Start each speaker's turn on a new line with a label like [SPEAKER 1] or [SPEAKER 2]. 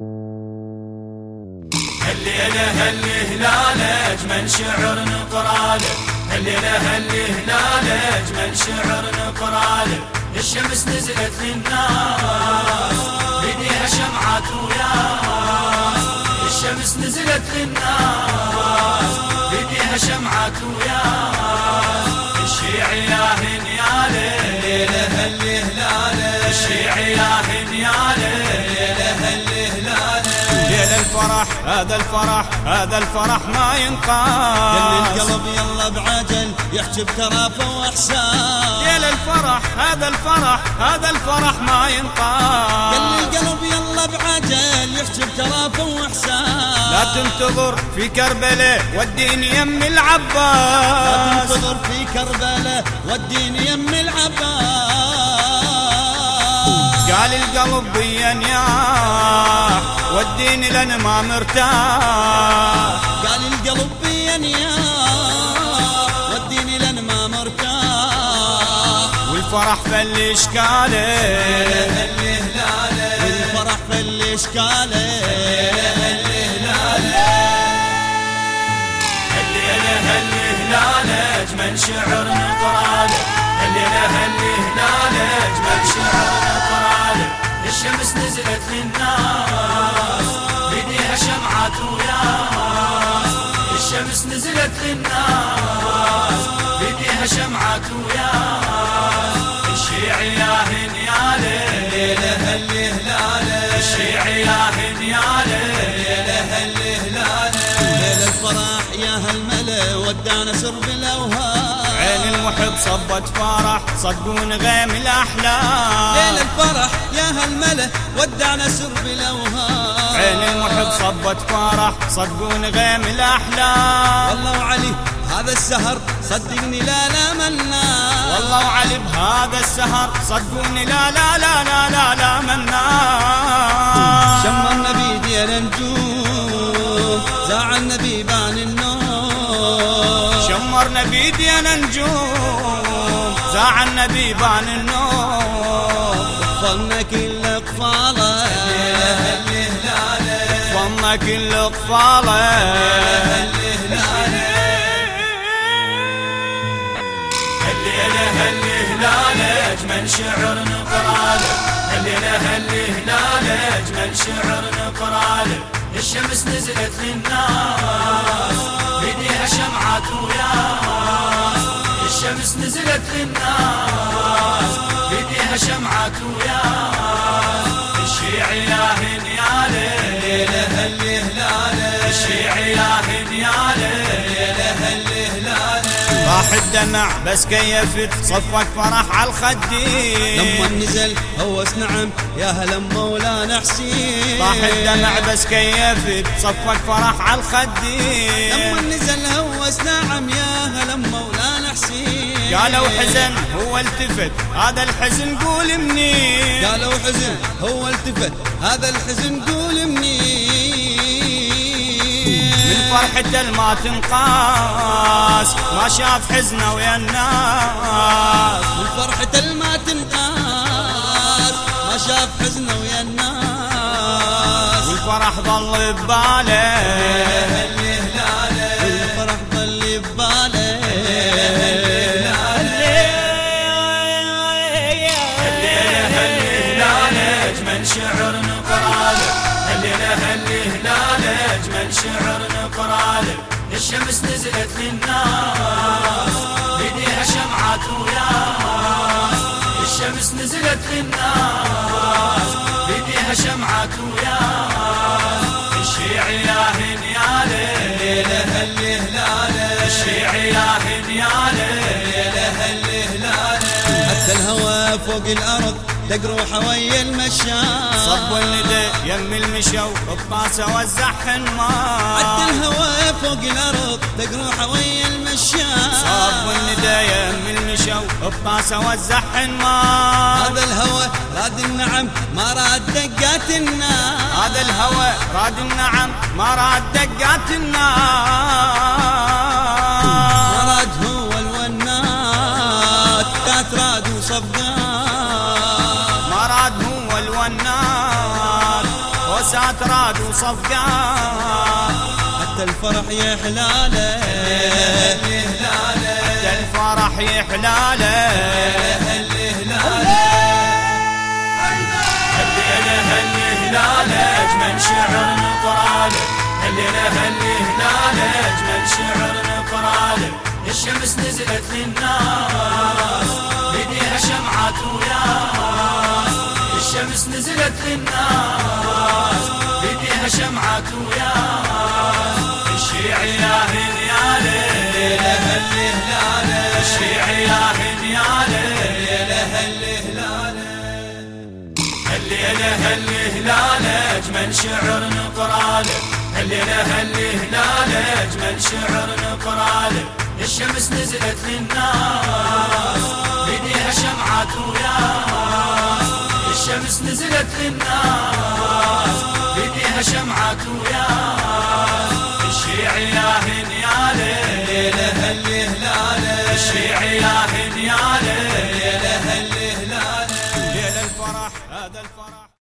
[SPEAKER 1] الليلة هلال أجمل شعر نقراله الليلة هلال أجمل شعر نقراله الشمس نزلت للناس بديها شمعات وياس الشمس نزلت للناس بديها شمعات وياس
[SPEAKER 2] هذا الفرح هذا الفرح ما ينقاس.
[SPEAKER 3] القلب يلا بعجل يحجب ترافه وإحساس.
[SPEAKER 2] ليل الفرح هذا الفرح هذا الفرح ما ينقاس.
[SPEAKER 3] القلب يلا بعجل يحجب ترافه وإحساس.
[SPEAKER 2] لا تنتظر في كربلاء وديني يم
[SPEAKER 3] لا
[SPEAKER 2] العباس
[SPEAKER 3] تنتظر في كربلاء وديني يم العباس.
[SPEAKER 2] قال القلب بيا وديني لأن ما مرتاح
[SPEAKER 3] قال القلب بين يا وديني لأن ما مرتاح
[SPEAKER 2] والفرح فل اشكاله
[SPEAKER 3] والفرح في الاشكاله
[SPEAKER 1] الليلة هلال أجمل شعر يا هنياله
[SPEAKER 3] ليل الفرح يا هالملا ودانا سرب الاوهام
[SPEAKER 2] عين المحب صبت فرح صدقون غيم الأحلام.
[SPEAKER 3] ليل الفرح يا هالملا ودانا سرب الاوهام
[SPEAKER 2] عين المحب صبت فرح صدقون غيم الأحلام.
[SPEAKER 3] والله وعلي هذا السهر صدقني لا لا منا.
[SPEAKER 2] والله وعلي بهذا السهر صدقوني لا لا لا لا لا لا منا.
[SPEAKER 3] النبي ديال النجوم زاع النبي بان النور
[SPEAKER 2] شمرنا بيدينا نجوم. زاع النبي بان النور
[SPEAKER 3] ظلنا كل اقفاله
[SPEAKER 2] ضمنا كل أطفاله.
[SPEAKER 1] الليلة هلال أجمل شعر نقراله الليلة هلال أجمل شعر نقراله الشمس نزلت للناس بديها شمعات وياس. الشمس نزلت للناس.
[SPEAKER 2] راح الدمع بس كيفت صفك فرح على الخدين.
[SPEAKER 3] لما نزل هوس نعم يا هلا مولانا حسين.
[SPEAKER 2] راح الدمع بس كيفت صفك فرح على
[SPEAKER 3] لما
[SPEAKER 2] الخدين
[SPEAKER 3] نزل هوس نعم يا هلا مولانا حسين.
[SPEAKER 2] قالوا حزن هو التفت هذا الحزن قول منين.
[SPEAKER 3] قالوا حزن هو التفت هذا الحزن قول
[SPEAKER 2] من فرحته ما تنقاس ما شاف حزنه ويا الناس
[SPEAKER 3] من فرحة ما تنقاس ما شاف حزنه ويا الناس
[SPEAKER 2] والفرح ظل بباله
[SPEAKER 3] والفرح ظل بباله
[SPEAKER 1] أجمل شعر نقراله الليلة هلال أجمل شعر نقرأله الشمس نزلت للناس بديها شمعات وياس. الشمس نزلت للناس بديها شمعات وياس. الشيعي يا هنياله الشيعي يا هنياله
[SPEAKER 3] حتى الهوى فوق الأرض دق روحه ويا المشاة.
[SPEAKER 2] صب الندى يم المشو الطاسه وزع
[SPEAKER 3] حتى
[SPEAKER 2] حنمان
[SPEAKER 3] الهوى فوق الأرض دق روحه ويا المشاة
[SPEAKER 2] صب الندى يم المشو الطاسه وزع حنمان
[SPEAKER 3] هذا الهوى راد النعم ما راد دقات النار
[SPEAKER 2] هذا الهوى راد النعم ما راد دقات النار
[SPEAKER 3] وصفقات
[SPEAKER 2] ما راد هو الونات رقصات راد وصفقات
[SPEAKER 3] حتى الفرح يا حلاله
[SPEAKER 2] حتى الفرح يحلاله.
[SPEAKER 1] الليلة هاللي هلاله اجمل شعر نقراله الليلة هاللي هلاله اجمل شعر نقراله الشمس نزلت للناس بديها شمعات وياس. الشمس نزلت للناس. شمعات وياس الشيعي يا هنياله الشيعي يا هنياله الليلة هالهلالة أجمل شعر نقرالة. الليلة هالهلالة أجمل شعر نقرالة. الشمس نزلت للناس بديها شمعات وياس الشمس نزلت للناس. شمعة ويا